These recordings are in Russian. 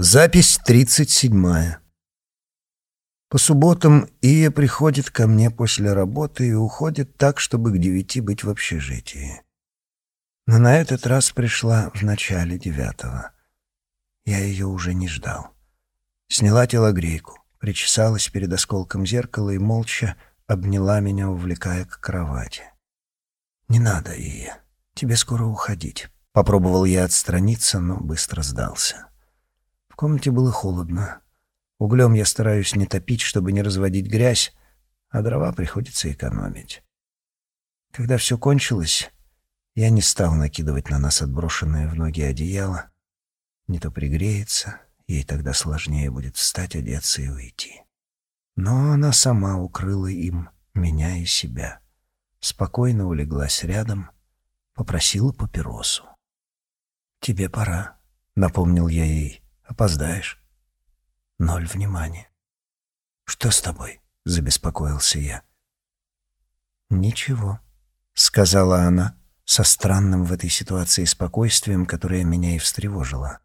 Запись тридцать седьмая. По субботам Ия приходит ко мне после работы и уходит так, чтобы к девяти быть в общежитии. Но на этот раз пришла в начале девятого. Я ее уже не ждал. Сняла телогрейку, причесалась перед осколком зеркала и молча обняла меня, увлекая к кровати. «Не надо, Ия, тебе скоро уходить». Попробовал я отстраниться, но быстро сдался комнате было холодно. Углем я стараюсь не топить, чтобы не разводить грязь, а дрова приходится экономить. Когда все кончилось, я не стал накидывать на нас отброшенное в ноги одеяло. Не то пригреется, ей тогда сложнее будет встать, одеться и уйти. Но она сама укрыла им меня и себя. Спокойно улеглась рядом, попросила папиросу. «Тебе пора», — напомнил я ей. Опоздаешь. Ноль внимания. Что с тобой? Забеспокоился я. Ничего, сказала она со странным в этой ситуации спокойствием, которое меня и встревожило.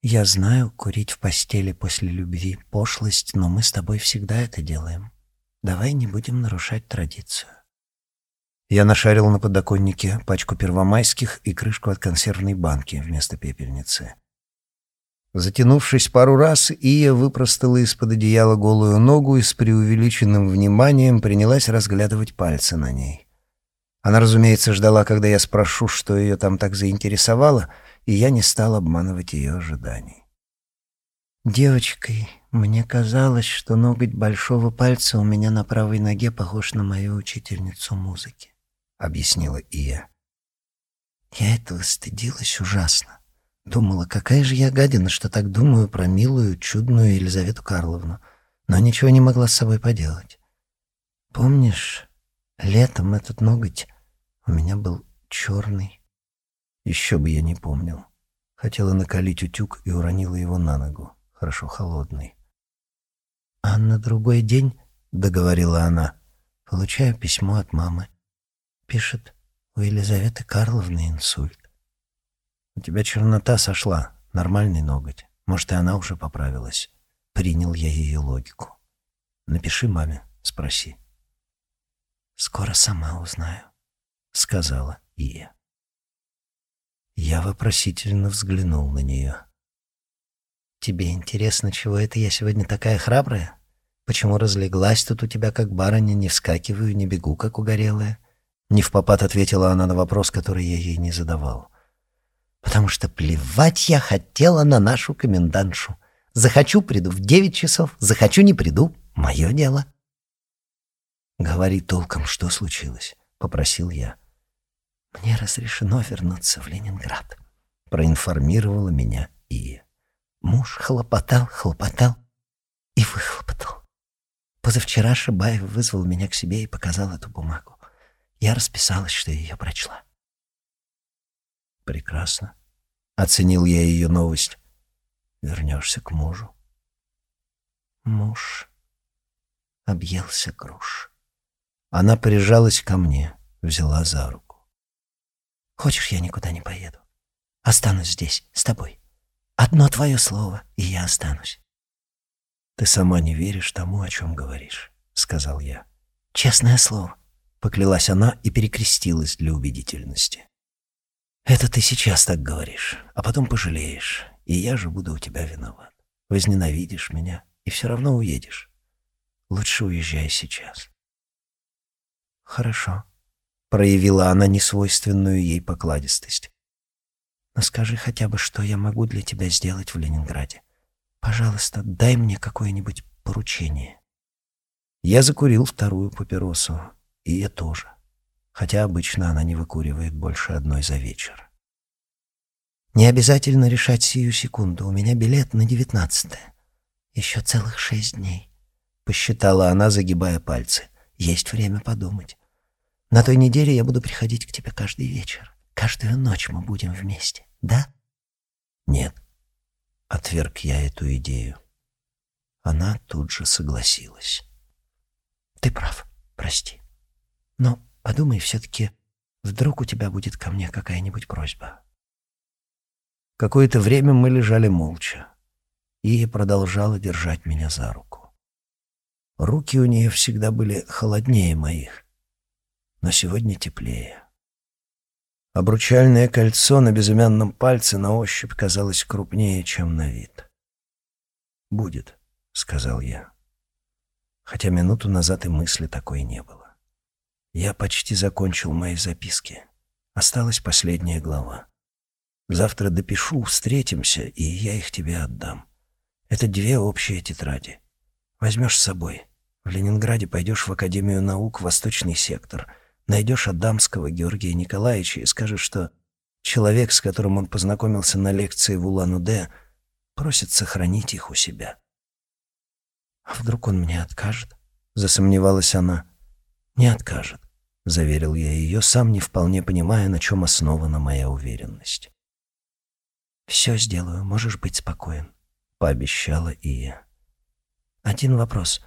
Я знаю, курить в постели после любви — пошлость, но мы с тобой всегда это делаем. Давай не будем нарушать традицию. Я нашарил на подоконнике пачку первомайских и крышку от консервной банки вместо пепельницы. Затянувшись пару раз, Ия выпростала из-под одеяла голую ногу и с преувеличенным вниманием принялась разглядывать пальцы на ней. Она, разумеется, ждала, когда я спрошу, что ее там так заинтересовало, и я не стал обманывать ее ожиданий. «Девочкой мне казалось, что ноготь большого пальца у меня на правой ноге похож на мою учительницу музыки», — объяснила Ия. Я этого стыдилась ужасно. Думала, какая же я гадина, что так думаю про милую, чудную Елизавету Карловну, но ничего не могла с собой поделать. Помнишь, летом этот ноготь у меня был черный? Еще бы я не помнил. Хотела накалить утюг и уронила его на ногу, хорошо холодный. А на другой день, — договорила она, — получаю письмо от мамы. Пишет, у Елизаветы Карловны инсульт. У тебя чернота сошла, нормальный ноготь. Может, и она уже поправилась. Принял я ее логику. Напиши маме, спроси. Скоро сама узнаю, сказала Ия. Я вопросительно взглянул на нее. Тебе интересно, чего это я сегодня такая храбрая? Почему разлеглась тут у тебя как барыня, не вскакиваю, не бегу, как угорелая? Не в попад ответила она на вопрос, который я ей не задавал потому что плевать я хотела на нашу комендантшу. Захочу — приду в девять часов, захочу — не приду. Мое дело. «Говори толком, что случилось», — попросил я. «Мне разрешено вернуться в Ленинград», — проинформировала меня Ия. Муж хлопотал, хлопотал и выхлопотал. Позавчера Шибаев вызвал меня к себе и показал эту бумагу. Я расписалась, что ее прочла. Прекрасно. Оценил я ее новость. Вернешься к мужу. Муж объелся груш. Она прижалась ко мне, взяла за руку. Хочешь, я никуда не поеду? Останусь здесь, с тобой. Одно твое слово, и я останусь. Ты сама не веришь тому, о чем говоришь, сказал я. Честное слово, поклялась она и перекрестилась для убедительности. Это ты сейчас так говоришь, а потом пожалеешь, и я же буду у тебя виноват. Возненавидишь меня и все равно уедешь. Лучше уезжай сейчас. Хорошо, проявила она несвойственную ей покладистость. Но скажи хотя бы, что я могу для тебя сделать в Ленинграде. Пожалуйста, дай мне какое-нибудь поручение. Я закурил вторую папиросу, и я тоже хотя обычно она не выкуривает больше одной за вечер. «Не обязательно решать сию секунду. У меня билет на девятнадцатое. Еще целых шесть дней», — посчитала она, загибая пальцы. «Есть время подумать. На той неделе я буду приходить к тебе каждый вечер. Каждую ночь мы будем вместе, да?» «Нет», — отверг я эту идею. Она тут же согласилась. «Ты прав, прости. Но Подумай все-таки, вдруг у тебя будет ко мне какая-нибудь просьба. Какое-то время мы лежали молча. и продолжала держать меня за руку. Руки у нее всегда были холоднее моих, но сегодня теплее. Обручальное кольцо на безымянном пальце на ощупь казалось крупнее, чем на вид. «Будет», — сказал я. Хотя минуту назад и мысли такой не было. Я почти закончил мои записки. Осталась последняя глава. Завтра допишу, встретимся, и я их тебе отдам. Это две общие тетради. Возьмешь с собой. В Ленинграде пойдешь в Академию наук, Восточный сектор. Найдешь Адамского Георгия Николаевича и скажешь, что человек, с которым он познакомился на лекции в Улан-Удэ, просит сохранить их у себя. «А вдруг он мне откажет?» — засомневалась она. «Не откажет», — заверил я ее, сам не вполне понимая, на чем основана моя уверенность. «Все сделаю, можешь быть спокоен», пообещала Ия. «Один вопрос.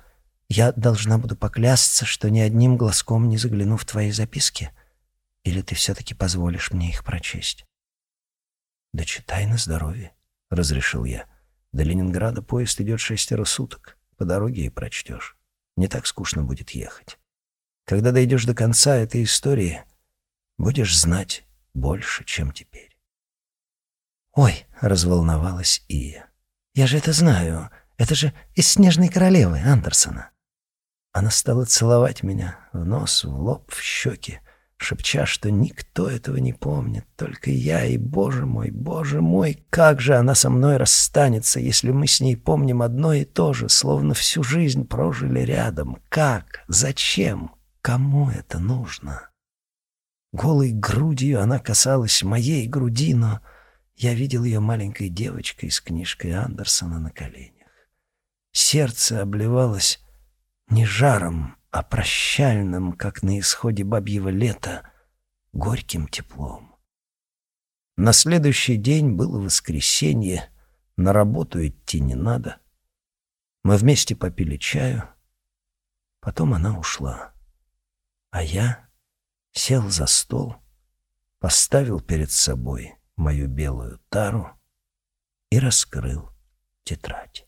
Я должна буду поклясться, что ни одним глазком не загляну в твои записки? Или ты все-таки позволишь мне их прочесть?» «Да читай на здоровье», — разрешил я. «До Ленинграда поезд идет шестеро суток. По дороге и прочтешь. Не так скучно будет ехать. Когда дойдешь до конца этой истории, будешь знать больше, чем теперь». «Ой!» — разволновалась Ия. Я же это знаю. Это же из «Снежной королевы» Андерсона. Она стала целовать меня в нос, в лоб, в щеки, шепча, что никто этого не помнит, только я и, боже мой, боже мой, как же она со мной расстанется, если мы с ней помним одно и то же, словно всю жизнь прожили рядом. Как? Зачем? Кому это нужно? Голой грудью она касалась моей груди, но я видел ее маленькой девочкой с книжкой Андерсона на коленях. Сердце обливалось не жаром, а прощальным, как на исходе бабьего лета, горьким теплом. На следующий день было воскресенье, на работу идти не надо. Мы вместе попили чаю, потом она ушла. А я сел за стол, поставил перед собой — мою белую тару и раскрыл тетрадь.